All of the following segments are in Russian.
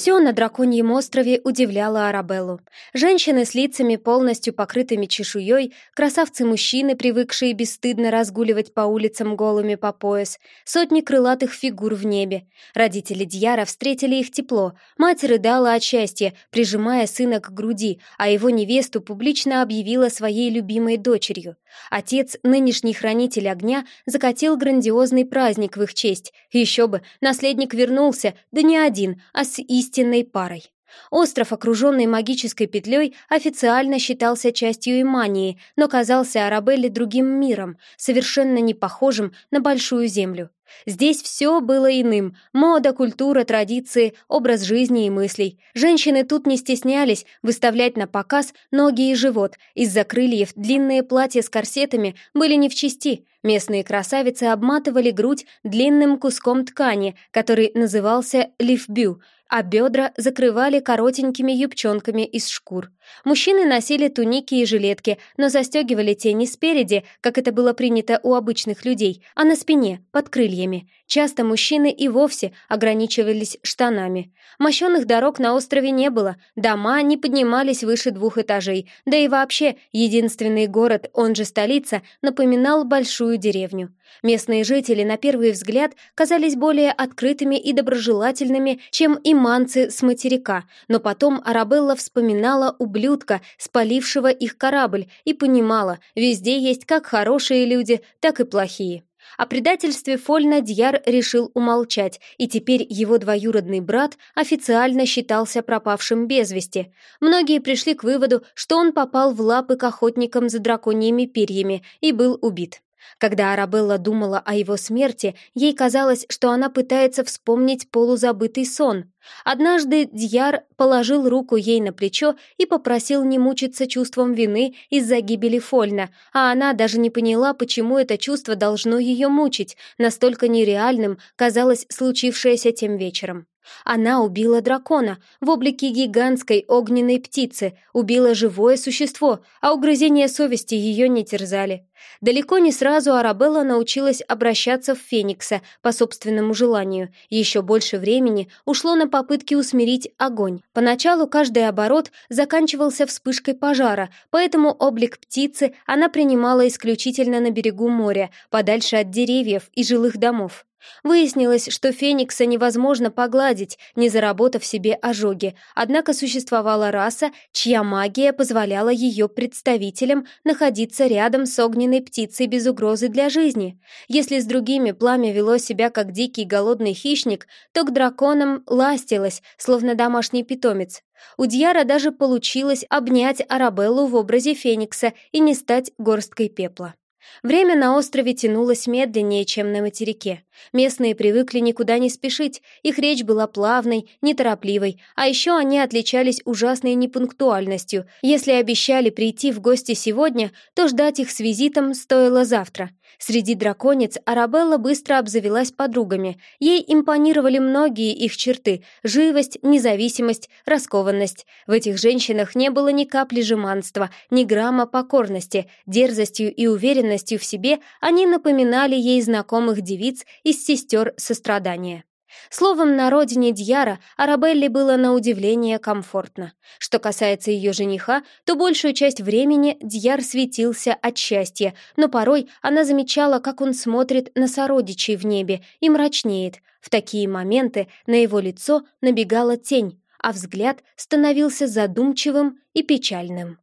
Все на Драконьем острове удивляло Арабеллу. Женщины с лицами, полностью покрытыми чешуей, красавцы-мужчины, привыкшие бесстыдно разгуливать по улицам голыми по пояс, сотни крылатых фигур в небе. Родители Дьяра встретили их тепло, мать рыдала от счастья, прижимая сына к груди, а его невесту публично объявила своей любимой дочерью. Отец, нынешний хранитель огня, закатил грандиозный праздник в их честь. Еще бы, наследник вернулся, да не один, а с истинной парой. Остров, окруженный магической петлей, официально считался частью Имании, но казался Арабелле другим миром, совершенно не похожим на Большую Землю. Здесь все было иным — мода, культура, традиции, образ жизни и мыслей. Женщины тут не стеснялись выставлять на показ ноги и живот. Из-за крыльев длинные платья с корсетами были не в чести. Местные красавицы обматывали грудь длинным куском ткани, который назывался лифбю — а бедра закрывали коротенькими юбчонками из шкур. Мужчины носили туники и жилетки, но застегивали те не спереди, как это было принято у обычных людей, а на спине, под крыльями. Часто мужчины и вовсе ограничивались штанами. Мощенных дорог на острове не было, дома не поднимались выше двух этажей, да и вообще единственный город, он же столица, напоминал большую деревню. Местные жители, на первый взгляд, казались более открытыми и доброжелательными, чем иманцы с материка, но потом Арабелла вспоминала ублюдка, спалившего их корабль, и понимала, везде есть как хорошие люди, так и плохие. О предательстве Фольна Дьяр решил умолчать, и теперь его двоюродный брат официально считался пропавшим без вести. Многие пришли к выводу, что он попал в лапы к охотникам за драконьими перьями и был убит. Когда Арабелла думала о его смерти, ей казалось, что она пытается вспомнить полузабытый сон. Однажды Дьяр положил руку ей на плечо и попросил не мучиться чувством вины из-за гибели Фольна, а она даже не поняла, почему это чувство должно ее мучить, настолько нереальным казалось случившееся тем вечером. Она убила дракона в облике гигантской огненной птицы, убила живое существо, а угрызения совести ее не терзали. Далеко не сразу Арабелла научилась обращаться в Феникса по собственному желанию. Еще больше времени ушло на попытки усмирить огонь. Поначалу каждый оборот заканчивался вспышкой пожара, поэтому облик птицы она принимала исключительно на берегу моря, подальше от деревьев и жилых домов. Выяснилось, что Феникса невозможно погладить, не заработав себе ожоги, однако существовала раса, чья магия позволяла ее представителям находиться рядом с огненной птицей без угрозы для жизни. Если с другими пламя вело себя как дикий голодный хищник, то к драконам ластилось, словно домашний питомец. У Дьяра даже получилось обнять Арабеллу в образе Феникса и не стать горсткой пепла. Время на острове тянулось медленнее, чем на материке. Местные привыкли никуда не спешить, их речь была плавной, неторопливой, а еще они отличались ужасной непунктуальностью. Если обещали прийти в гости сегодня, то ждать их с визитом стоило завтра. Среди драконец Арабелла быстро обзавелась подругами. Ей импонировали многие их черты — живость, независимость, раскованность. В этих женщинах не было ни капли жеманства, ни грамма покорности. Дерзостью и уверенностью в себе они напоминали ей знакомых девиц из сестер сострадания. Словом, на родине Дьяра Арабелле было на удивление комфортно. Что касается ее жениха, то большую часть времени Дьяр светился от счастья, но порой она замечала, как он смотрит на сородичей в небе и мрачнеет. В такие моменты на его лицо набегала тень, а взгляд становился задумчивым и печальным.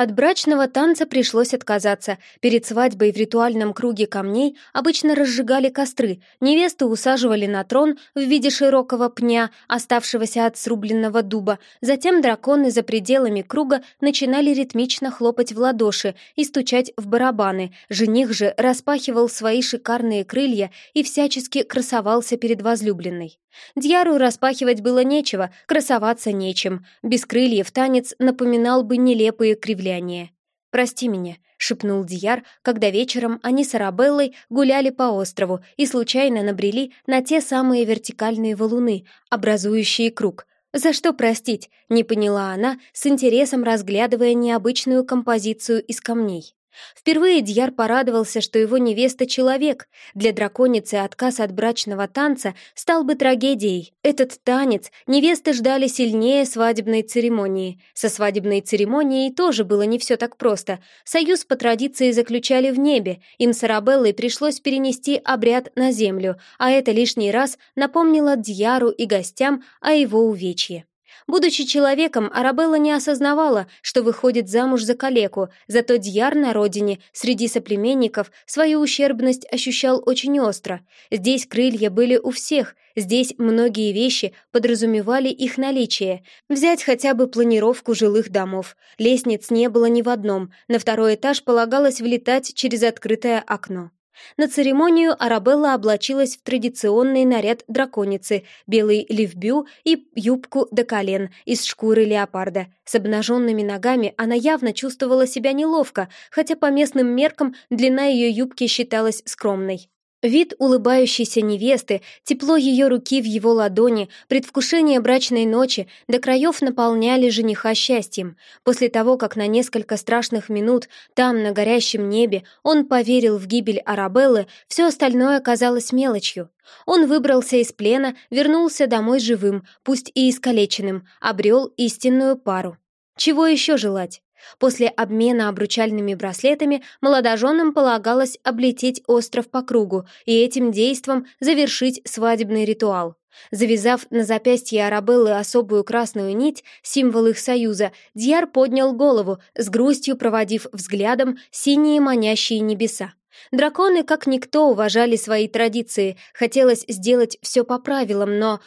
От брачного танца пришлось отказаться. Перед свадьбой в ритуальном круге камней обычно разжигали костры, невесту усаживали на трон в виде широкого пня, оставшегося от срубленного дуба. Затем драконы за пределами круга начинали ритмично хлопать в ладоши и стучать в барабаны. Жених же распахивал свои шикарные крылья и всячески красовался перед возлюбленной. Дьяру распахивать было нечего, красоваться нечем. Без крыльев танец напоминал бы нелепые кривляния. «Прости меня», — шепнул Дьяр, когда вечером они с Арабеллой гуляли по острову и случайно набрели на те самые вертикальные валуны, образующие круг. «За что простить?» — не поняла она, с интересом разглядывая необычную композицию из камней. Впервые Дьяр порадовался, что его невеста — человек. Для драконицы отказ от брачного танца стал бы трагедией. Этот танец невесты ждали сильнее свадебной церемонии. Со свадебной церемонией тоже было не все так просто. Союз по традиции заключали в небе. Им с Арабеллой пришлось перенести обряд на землю, а это лишний раз напомнило Дьяру и гостям о его увечье. Будучи человеком, Арабелла не осознавала, что выходит замуж за калеку, зато Дьяр на родине, среди соплеменников, свою ущербность ощущал очень остро. Здесь крылья были у всех, здесь многие вещи подразумевали их наличие. Взять хотя бы планировку жилых домов. Лестниц не было ни в одном, на второй этаж полагалось влетать через открытое окно. На церемонию Арабелла облачилась в традиционный наряд драконицы, белый ливбю и юбку до колен из шкуры леопарда. С обнаженными ногами она явно чувствовала себя неловко, хотя по местным меркам длина ее юбки считалась скромной. Вид улыбающейся невесты, тепло ее руки в его ладони, предвкушение брачной ночи до краев наполняли жениха счастьем. После того, как на несколько страшных минут там, на горящем небе, он поверил в гибель Арабеллы, все остальное казалось мелочью. Он выбрался из плена, вернулся домой живым, пусть и искалеченным, обрел истинную пару. Чего еще желать? После обмена обручальными браслетами молодоженам полагалось облететь остров по кругу и этим действом завершить свадебный ритуал. Завязав на запястье Арабеллы особую красную нить, символ их союза, Дьяр поднял голову, с грустью проводив взглядом синие манящие небеса. Драконы, как никто, уважали свои традиции, хотелось сделать все по правилам, но...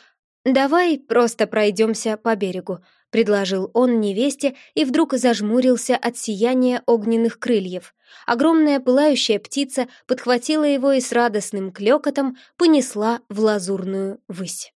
«Давай просто пройдемся по берегу», — предложил он невесте и вдруг зажмурился от сияния огненных крыльев. Огромная пылающая птица подхватила его и с радостным клёкотом понесла в лазурную высь.